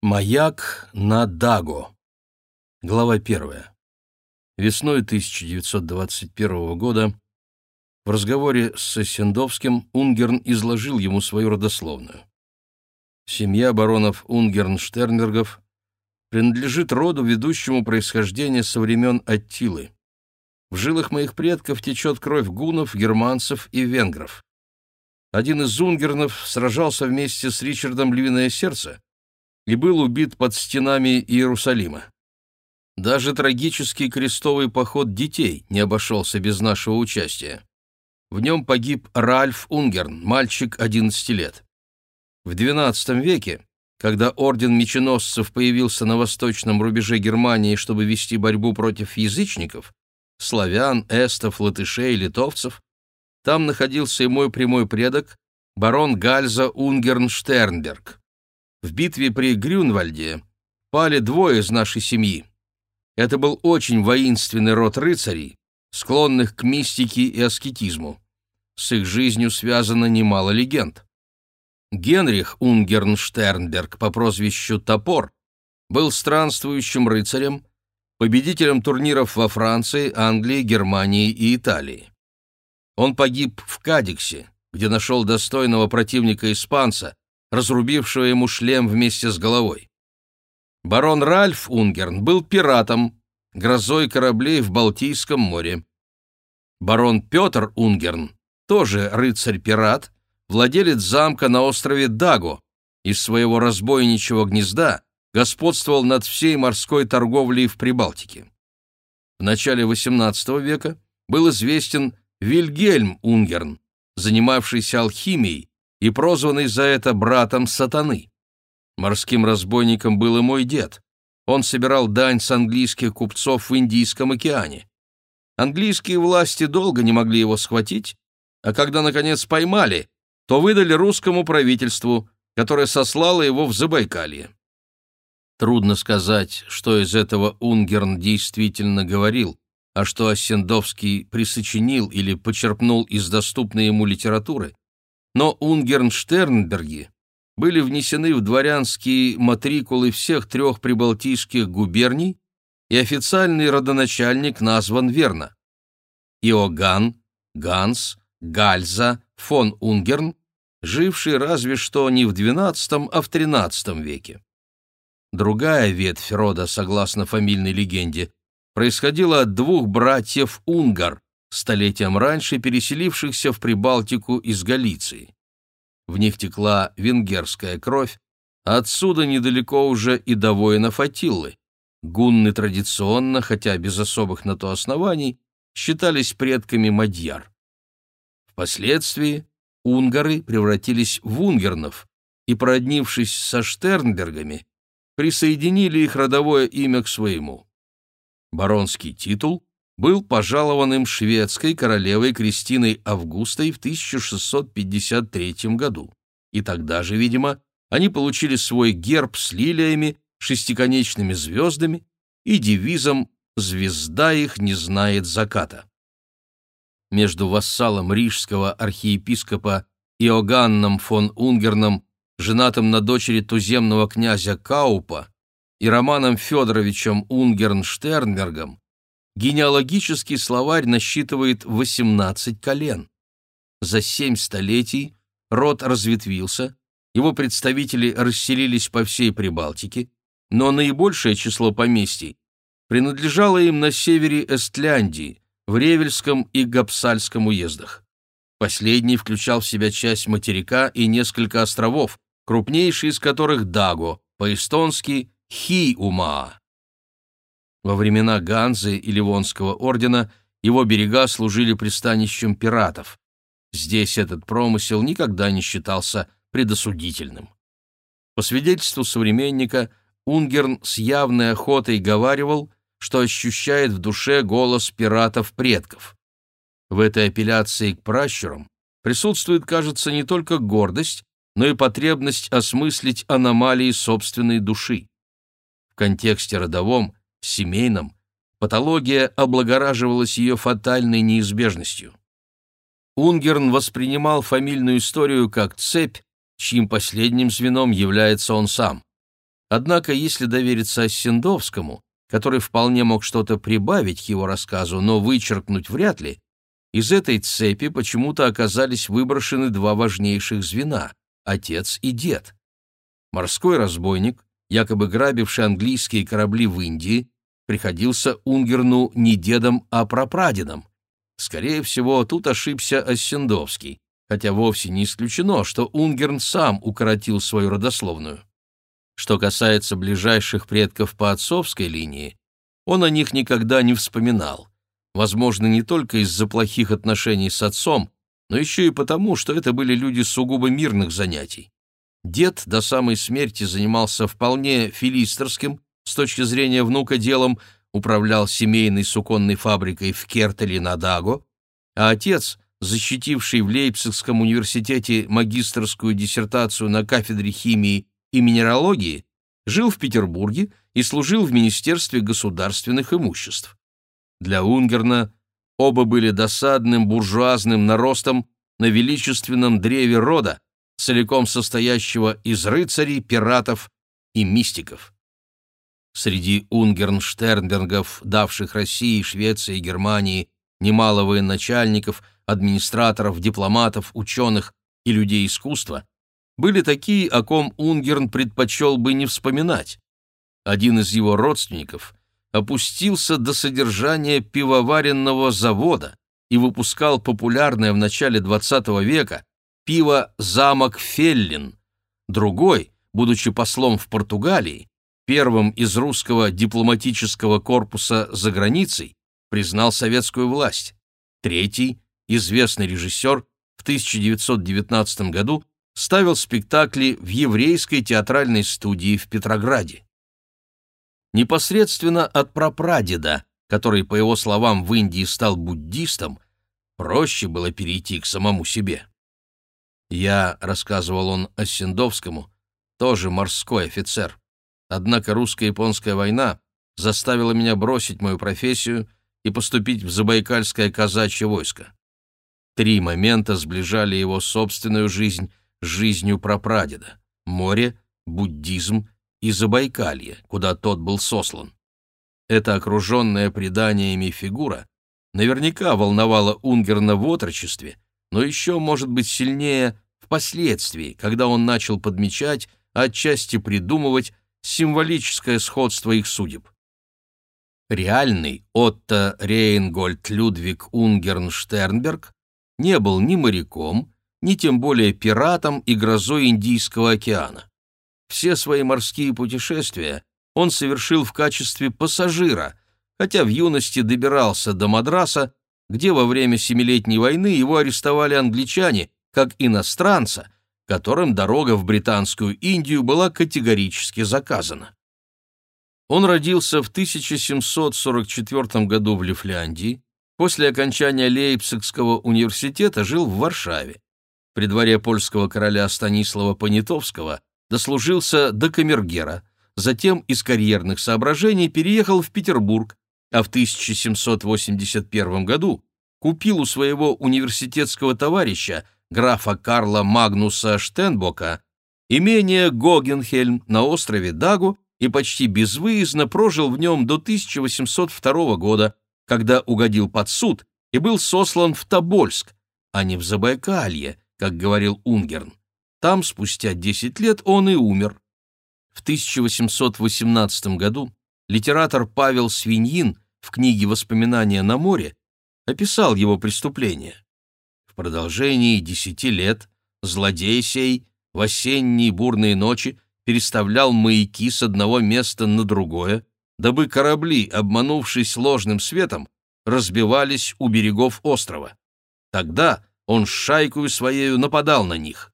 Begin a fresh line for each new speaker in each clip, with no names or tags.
Маяк на Даго. Глава первая. Весной 1921 года в разговоре с Сосендовским Унгерн изложил ему свою родословную. Семья баронов Унгерн-Штернбергов принадлежит роду, ведущему происхождение со времен Аттилы. В жилах моих предков течет кровь гунов, германцев и венгров. Один из Унгернов сражался вместе с Ричардом Львиное Сердце, и был убит под стенами Иерусалима. Даже трагический крестовый поход детей не обошелся без нашего участия. В нем погиб Ральф Унгерн, мальчик 11 лет. В XII веке, когда орден меченосцев появился на восточном рубеже Германии, чтобы вести борьбу против язычников, славян, эстов, латышей, литовцев, там находился и мой прямой предок, барон Гальза Унгерн-Штернберг. В битве при Грюнвальде пали двое из нашей семьи. Это был очень воинственный род рыцарей, склонных к мистике и аскетизму. С их жизнью связано немало легенд. Генрих Унгернштернберг по прозвищу Топор был странствующим рыцарем, победителем турниров во Франции, Англии, Германии и Италии. Он погиб в Кадиксе, где нашел достойного противника испанца, разрубившего ему шлем вместе с головой. Барон Ральф Унгерн был пиратом, грозой кораблей в Балтийском море. Барон Петр Унгерн, тоже рыцарь-пират, владелец замка на острове Даго, из своего разбойничьего гнезда господствовал над всей морской торговлей в Прибалтике. В начале XVIII века был известен Вильгельм Унгерн, занимавшийся алхимией и прозванный за это братом сатаны. Морским разбойником был и мой дед. Он собирал дань с английских купцов в Индийском океане. Английские власти долго не могли его схватить, а когда, наконец, поймали, то выдали русскому правительству, которое сослало его в Забайкалье. Трудно сказать, что из этого Унгерн действительно говорил, а что Осендовский присочинил или почерпнул из доступной ему литературы, но Унгернштернберги были внесены в дворянские матрикулы всех трех прибалтийских губерний, и официальный родоначальник назван верно. Иоганн, Ганс, Гальза, фон Унгерн, живший разве что не в XII, а в XIII веке. Другая ветвь рода, согласно фамильной легенде, происходила от двух братьев Унгар, столетием раньше переселившихся в Прибалтику из Галиции. В них текла венгерская кровь, а отсюда недалеко уже и до воинов Атиллы. Гунны традиционно, хотя без особых на то оснований, считались предками мадьяр. Впоследствии унгары превратились в унгернов и, породнившись со Штернбергами, присоединили их родовое имя к своему. Баронский титул был пожалованным шведской королевой Кристиной Августой в 1653 году. И тогда же, видимо, они получили свой герб с лилиями, шестиконечными звездами и девизом «Звезда их не знает заката». Между вассалом рижского архиепископа Иоганном фон Унгерном, женатым на дочери туземного князя Каупа, и Романом Федоровичем Унгерн-Штернбергом генеалогический словарь насчитывает 18 колен. За семь столетий род разветвился, его представители расселились по всей Прибалтике, но наибольшее число поместий принадлежало им на севере Эстляндии, в Ревельском и Гапсальском уездах. Последний включал в себя часть материка и несколько островов, крупнейший из которых Даго, по-эстонски Хи-Умаа. Во времена Ганзы и Ливонского ордена его берега служили пристанищем пиратов. Здесь этот промысел никогда не считался предосудительным. По свидетельству современника, Унгерн с явной охотой говаривал, что ощущает в душе голос пиратов-предков. В этой апелляции к пращурам присутствует, кажется, не только гордость, но и потребность осмыслить аномалии собственной души. В контексте родовом семейном, патология облагораживалась ее фатальной неизбежностью. Унгерн воспринимал фамильную историю как цепь, чьим последним звеном является он сам. Однако, если довериться Оссендовскому, который вполне мог что-то прибавить к его рассказу, но вычеркнуть вряд ли, из этой цепи почему-то оказались выброшены два важнейших звена — отец и дед. Морской разбойник, якобы грабивший английские корабли в Индии, приходился Унгерну не дедом, а прапрадедом. Скорее всего, тут ошибся Оссендовский, хотя вовсе не исключено, что Унгерн сам укоротил свою родословную. Что касается ближайших предков по отцовской линии, он о них никогда не вспоминал. Возможно, не только из-за плохих отношений с отцом, но еще и потому, что это были люди сугубо мирных занятий. Дед до самой смерти занимался вполне филистерским, с точки зрения внука делом, управлял семейной суконной фабрикой в Кертеле на Даго, а отец, защитивший в Лейпцигском университете магистрскую диссертацию на кафедре химии и минералогии, жил в Петербурге и служил в Министерстве государственных имуществ. Для Унгерна оба были досадным буржуазным наростом на величественном древе рода, целиком состоящего из рыцарей, пиратов и мистиков. Среди унгернштернбергов, давших России, Швеции и Германии немало военачальников, администраторов, дипломатов, ученых и людей искусства, были такие, о ком Унгерн предпочел бы не вспоминать. Один из его родственников опустился до содержания пивоваренного завода и выпускал популярное в начале XX века пиво «Замок Феллин». Другой, будучи послом в Португалии, первым из русского дипломатического корпуса за границей, признал советскую власть. Третий, известный режиссер, в 1919 году ставил спектакли в еврейской театральной студии в Петрограде. Непосредственно от прапрадеда, который, по его словам, в Индии стал буддистом, проще было перейти к самому себе. Я, рассказывал он Осендовскому, тоже морской офицер. Однако русско-японская война заставила меня бросить мою профессию и поступить в Забайкальское казачье войско. Три момента сближали его собственную жизнь с жизнью прапрадеда — море, буддизм и Забайкалье, куда тот был сослан. Эта окруженная преданиями фигура наверняка волновала Унгерна в отрочестве, но еще, может быть, сильнее впоследствии, когда он начал подмечать, а отчасти придумывать символическое сходство их судеб. Реальный Отто Рейнгольд Людвиг Унгерн Штернберг не был ни моряком, ни тем более пиратом и грозой Индийского океана. Все свои морские путешествия он совершил в качестве пассажира, хотя в юности добирался до Мадраса, где во время Семилетней войны его арестовали англичане как иностранца, которым дорога в Британскую Индию была категорически заказана. Он родился в 1744 году в Лифляндии, после окончания Лейпцигского университета жил в Варшаве. При дворе польского короля Станислава Понятовского дослужился до камергера, затем из карьерных соображений переехал в Петербург, а в 1781 году купил у своего университетского товарища графа Карла Магнуса Штенбока, имение Гогенхельм на острове Дагу и почти безвыездно прожил в нем до 1802 года, когда угодил под суд и был сослан в Тобольск, а не в Забайкалье, как говорил Унгерн. Там спустя 10 лет он и умер. В 1818 году литератор Павел Свиньин в книге «Воспоминания на море» описал его преступление продолжении десяти лет злодей сей в осенние бурные ночи переставлял маяки с одного места на другое, дабы корабли, обманувшись ложным светом, разбивались у берегов острова. Тогда он с шайкою своею нападал на них.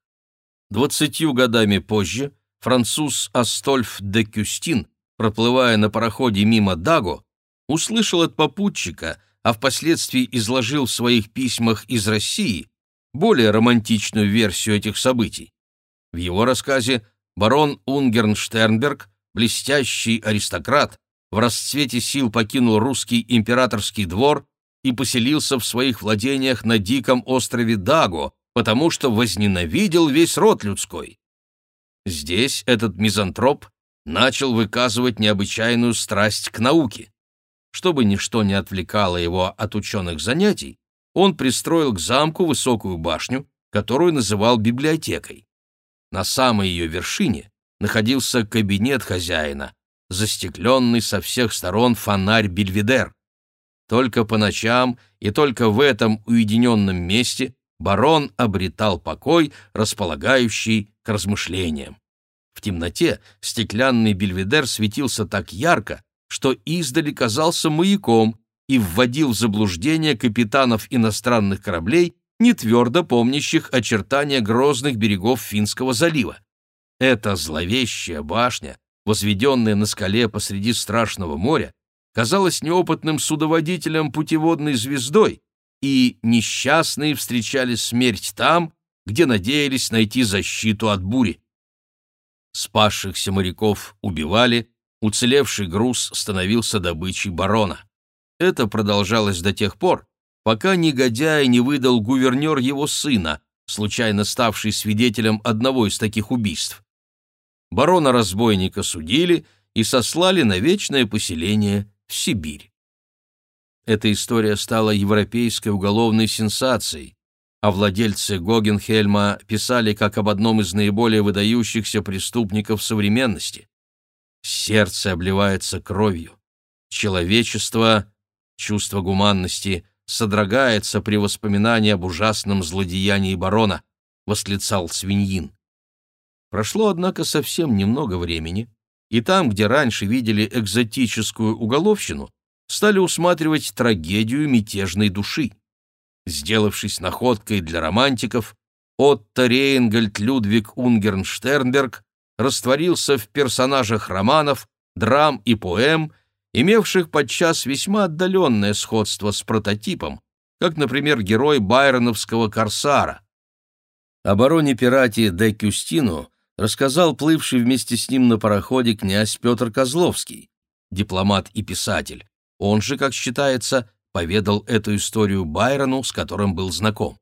Двадцатью годами позже француз Астольф де Кюстин, проплывая на пароходе мимо Даго, услышал от попутчика а впоследствии изложил в своих письмах из России более романтичную версию этих событий. В его рассказе барон Унгернштернберг, блестящий аристократ, в расцвете сил покинул русский императорский двор и поселился в своих владениях на диком острове Даго, потому что возненавидел весь род людской. Здесь этот мизантроп начал выказывать необычайную страсть к науке. Чтобы ничто не отвлекало его от ученых занятий, он пристроил к замку высокую башню, которую называл библиотекой. На самой ее вершине находился кабинет хозяина, застекленный со всех сторон фонарь Бельведер. Только по ночам и только в этом уединенном месте барон обретал покой, располагающий к размышлениям. В темноте стеклянный бельведер светился так ярко, что издали казался маяком и вводил в заблуждение капитанов иностранных кораблей, не твердо помнящих очертания грозных берегов Финского залива. Эта зловещая башня, возведенная на скале посреди страшного моря, казалась неопытным судоводителем путеводной звездой, и несчастные встречали смерть там, где надеялись найти защиту от бури. Спасшихся моряков убивали, уцелевший груз становился добычей барона. Это продолжалось до тех пор, пока негодяй не выдал гувернер его сына, случайно ставший свидетелем одного из таких убийств. Барона-разбойника судили и сослали на вечное поселение в Сибирь. Эта история стала европейской уголовной сенсацией, а владельцы Гогенхельма писали как об одном из наиболее выдающихся преступников современности. Сердце обливается кровью. Человечество, чувство гуманности, содрогается при воспоминании об ужасном злодеянии барона, восклицал свиньин. Прошло, однако, совсем немного времени, и там, где раньше видели экзотическую уголовщину, стали усматривать трагедию мятежной души. Сделавшись находкой для романтиков, Отто Рейнгольд Людвиг Унгернштернберг растворился в персонажах романов, драм и поэм, имевших подчас весьма отдаленное сходство с прототипом, как, например, герой байроновского «Корсара». О бароне-пирате де Кюстину рассказал плывший вместе с ним на пароходе князь Петр Козловский, дипломат и писатель. Он же, как считается, поведал эту историю Байрону, с которым был знаком.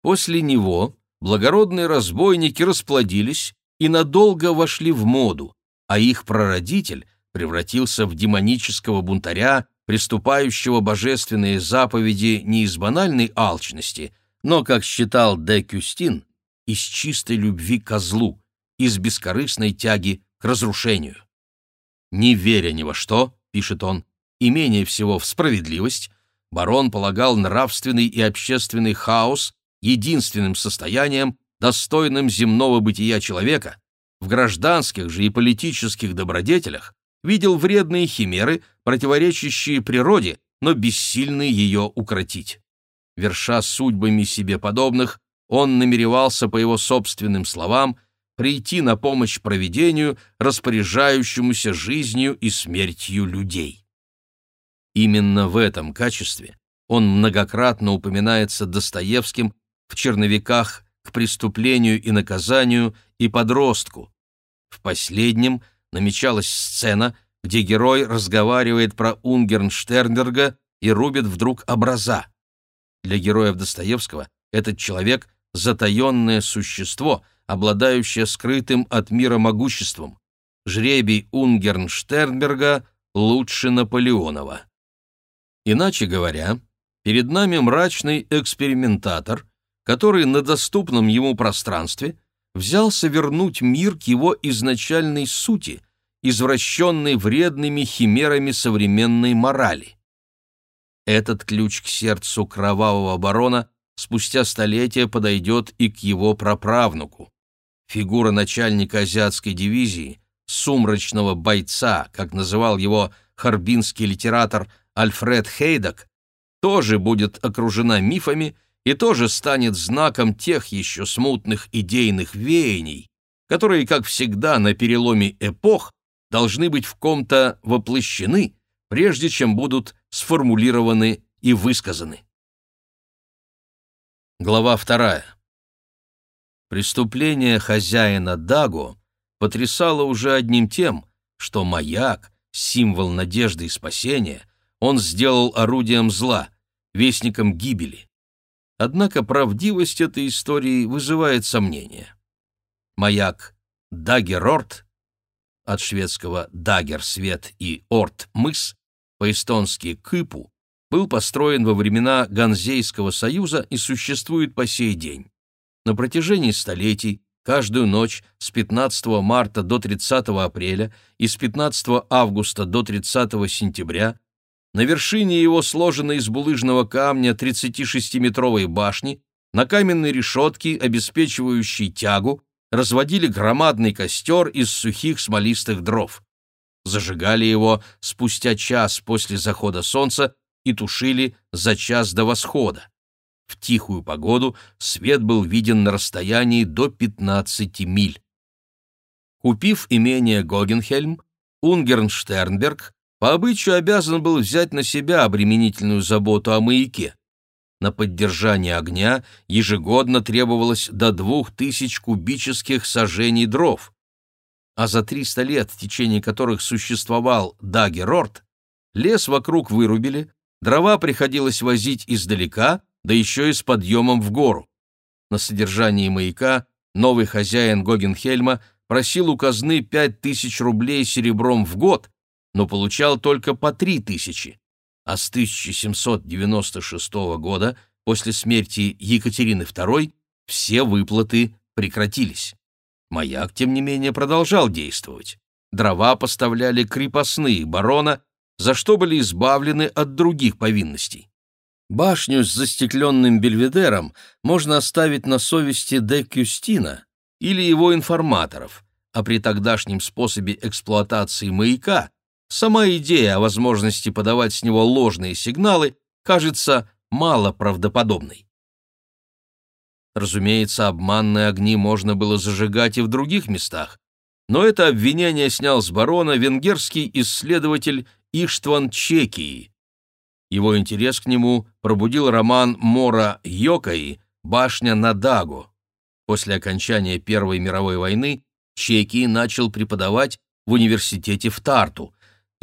После него благородные разбойники расплодились и надолго вошли в моду, а их прародитель превратился в демонического бунтаря, приступающего божественные заповеди не из банальной алчности, но, как считал де Кюстин, из чистой любви к злу, из бескорыстной тяги к разрушению. «Не веря ни во что», — пишет он, и менее всего в справедливость, барон полагал нравственный и общественный хаос единственным состоянием, достойным земного бытия человека, в гражданских же и политических добродетелях видел вредные химеры, противоречащие природе, но бессильные ее укротить. Верша судьбами себе подобных, он намеревался, по его собственным словам, прийти на помощь провидению, распоряжающемуся жизнью и смертью людей. Именно в этом качестве он многократно упоминается Достоевским в черновиках к преступлению и наказанию и подростку. В последнем намечалась сцена, где герой разговаривает про Унгернштернберга и рубит вдруг образа. Для героев Достоевского этот человек — затаенное существо, обладающее скрытым от мира могуществом. Жребий Унгернштернберга лучше Наполеонова. Иначе говоря, перед нами мрачный экспериментатор, который на доступном ему пространстве взялся вернуть мир к его изначальной сути, извращенной вредными химерами современной морали. Этот ключ к сердцу кровавого барона спустя столетия подойдет и к его праправнуку. Фигура начальника азиатской дивизии, сумрачного бойца, как называл его харбинский литератор Альфред Хейдак, тоже будет окружена мифами и тоже станет знаком тех еще смутных идейных веяний, которые, как всегда, на переломе эпох должны быть в ком-то воплощены, прежде чем будут сформулированы и высказаны. Глава вторая. Преступление хозяина Даго потрясало уже одним тем, что маяк, символ надежды и спасения, он сделал орудием зла, вестником гибели. Однако правдивость этой истории вызывает сомнения. Маяк Дагерорт от шведского «дагер» — свет и «орт» — мыс, по-эстонски «кыпу», был построен во времена Ганзейского союза и существует по сей день. На протяжении столетий, каждую ночь с 15 марта до 30 апреля и с 15 августа до 30 сентября на вершине его сложенной из булыжного камня 36-метровой башни на каменной решетке, обеспечивающей тягу, разводили громадный костер из сухих смолистых дров. Зажигали его спустя час после захода солнца и тушили за час до восхода. В тихую погоду свет был виден на расстоянии до 15 миль. Купив имение Гогенхельм, Унгерн Штернберг по обычаю обязан был взять на себя обременительную заботу о маяке. На поддержание огня ежегодно требовалось до двух тысяч кубических сажений дров. А за 300 лет, в течение которых существовал Дагерорт, лес вокруг вырубили, дрова приходилось возить издалека, да еще и с подъемом в гору. На содержании маяка новый хозяин Гогенхельма просил у казны пять тысяч рублей серебром в год, но получал только по три тысячи а с 1796 года, после смерти Екатерины II, все выплаты прекратились. Маяк, тем не менее, продолжал действовать. Дрова поставляли крепостные барона, за что были избавлены от других повинностей. Башню с застекленным бельведером можно оставить на совести де Кюстина или его информаторов, а при тогдашнем способе эксплуатации маяка Сама идея о возможности подавать с него ложные сигналы кажется мало правдоподобной. Разумеется, обманные огни можно было зажигать и в других местах, но это обвинение снял с барона венгерский исследователь Иштван Чекии. Его интерес к нему пробудил роман Мора Йокаи «Башня на Дагу». После окончания Первой мировой войны Чекии начал преподавать в университете в Тарту,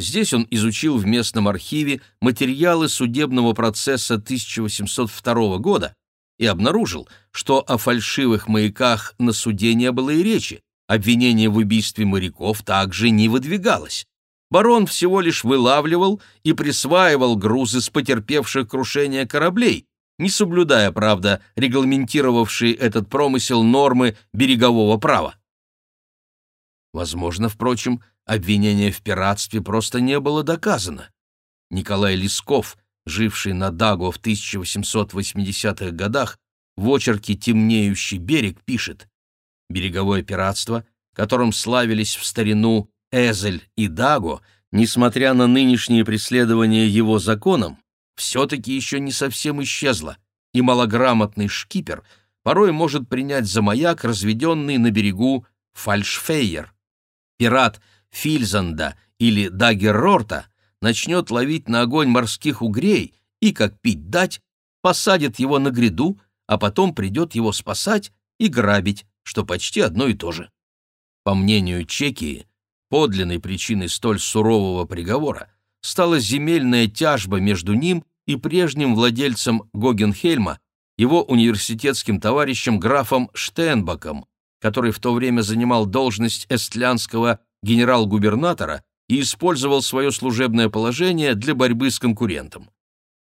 Здесь он изучил в местном архиве материалы судебного процесса 1802 года и обнаружил, что о фальшивых маяках на суде не было и речи, обвинение в убийстве моряков также не выдвигалось. Барон всего лишь вылавливал и присваивал грузы с потерпевших крушение кораблей, не соблюдая, правда, регламентировавшие этот промысел нормы берегового права. Возможно, впрочем, обвинение в пиратстве просто не было доказано. Николай Лесков, живший на Даго в 1880-х годах, в очерке «Темнеющий берег» пишет «Береговое пиратство, которым славились в старину Эзель и Даго, несмотря на нынешние преследования его законом, все-таки еще не совсем исчезло, и малограмотный шкипер порой может принять за маяк разведенный на берегу фальшфейер. Пират, Фильзанда или Дагеррорта начнет ловить на огонь морских угрей и, как пить дать, посадит его на гряду, а потом придет его спасать и грабить, что почти одно и то же. По мнению Чекии, подлинной причиной столь сурового приговора стала земельная тяжба между ним и прежним владельцем Гогенхельма, его университетским товарищем графом Штенбаком, который в то время занимал должность эстлянского генерал-губернатора и использовал свое служебное положение для борьбы с конкурентом.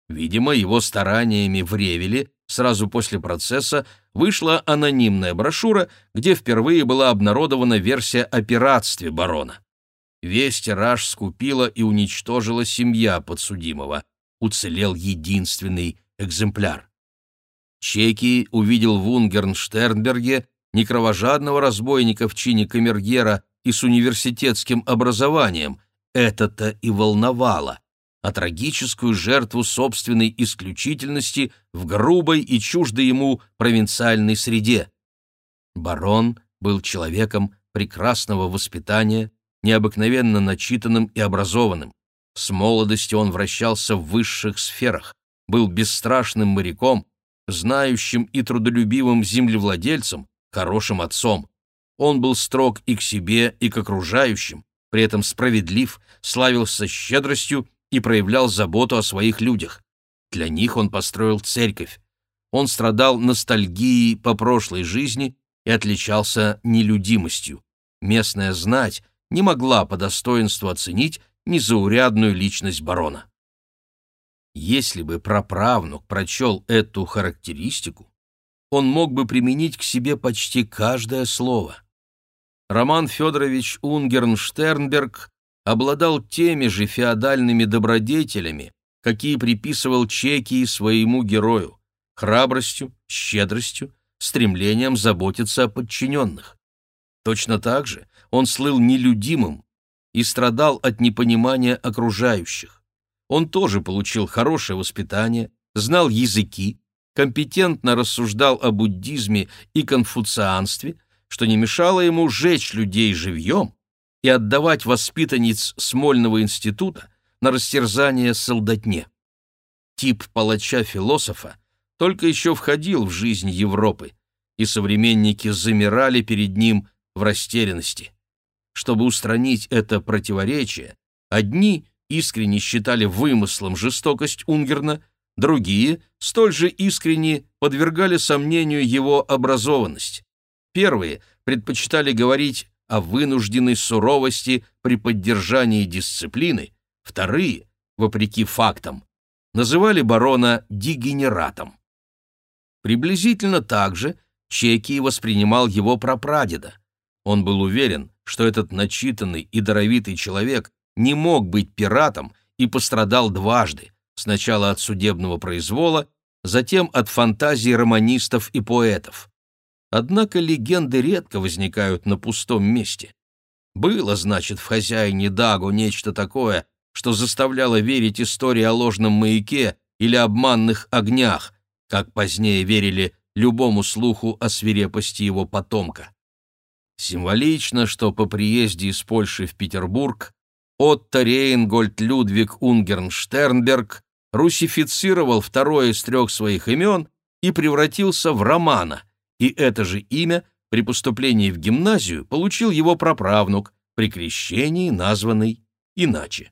Видимо, его стараниями в Ревеле сразу после процесса вышла анонимная брошюра, где впервые была обнародована версия о пиратстве барона. Весь тираж скупила и уничтожила семья подсудимого. Уцелел единственный экземпляр. Чеки увидел в Унгернштернберге не разбойника в чине камергера, и с университетским образованием. Это-то и волновало, а трагическую жертву собственной исключительности в грубой и чуждой ему провинциальной среде. Барон был человеком прекрасного воспитания, необыкновенно начитанным и образованным. С молодости он вращался в высших сферах, был бесстрашным моряком, знающим и трудолюбивым землевладельцем, хорошим отцом. Он был строг и к себе, и к окружающим, при этом справедлив, славился щедростью и проявлял заботу о своих людях. Для них он построил церковь. Он страдал ностальгией по прошлой жизни и отличался нелюдимостью. Местная знать, не могла по достоинству оценить незаурядную личность барона. Если бы праправнук прочел эту характеристику, он мог бы применить к себе почти каждое слово. Роман Федорович Унгерн-Штернберг обладал теми же феодальными добродетелями, какие приписывал Чеки своему герою — храбростью, щедростью, стремлением заботиться о подчиненных. Точно так же он слыл нелюдимым и страдал от непонимания окружающих. Он тоже получил хорошее воспитание, знал языки, компетентно рассуждал о буддизме и конфуцианстве, что не мешало ему жечь людей живьем и отдавать воспитанниц Смольного института на растерзание солдатне. Тип палача-философа только еще входил в жизнь Европы, и современники замирали перед ним в растерянности. Чтобы устранить это противоречие, одни искренне считали вымыслом жестокость Унгерна, другие столь же искренне подвергали сомнению его образованность. Первые предпочитали говорить о вынужденной суровости при поддержании дисциплины, вторые, вопреки фактам, называли барона дегенератом. Приблизительно так же Чекий воспринимал его прапрадеда. Он был уверен, что этот начитанный и даровитый человек не мог быть пиратом и пострадал дважды, сначала от судебного произвола, затем от фантазий романистов и поэтов. Однако легенды редко возникают на пустом месте. Было, значит, в хозяине Дагу нечто такое, что заставляло верить истории о ложном маяке или обманных огнях, как позднее верили любому слуху о свирепости его потомка. Символично, что по приезде из Польши в Петербург Отто Рейнгольд Людвиг Унгерн-Штернберг русифицировал второе из трех своих имен и превратился в Романа, и это же имя при поступлении в гимназию получил его праправнук, при крещении названный иначе.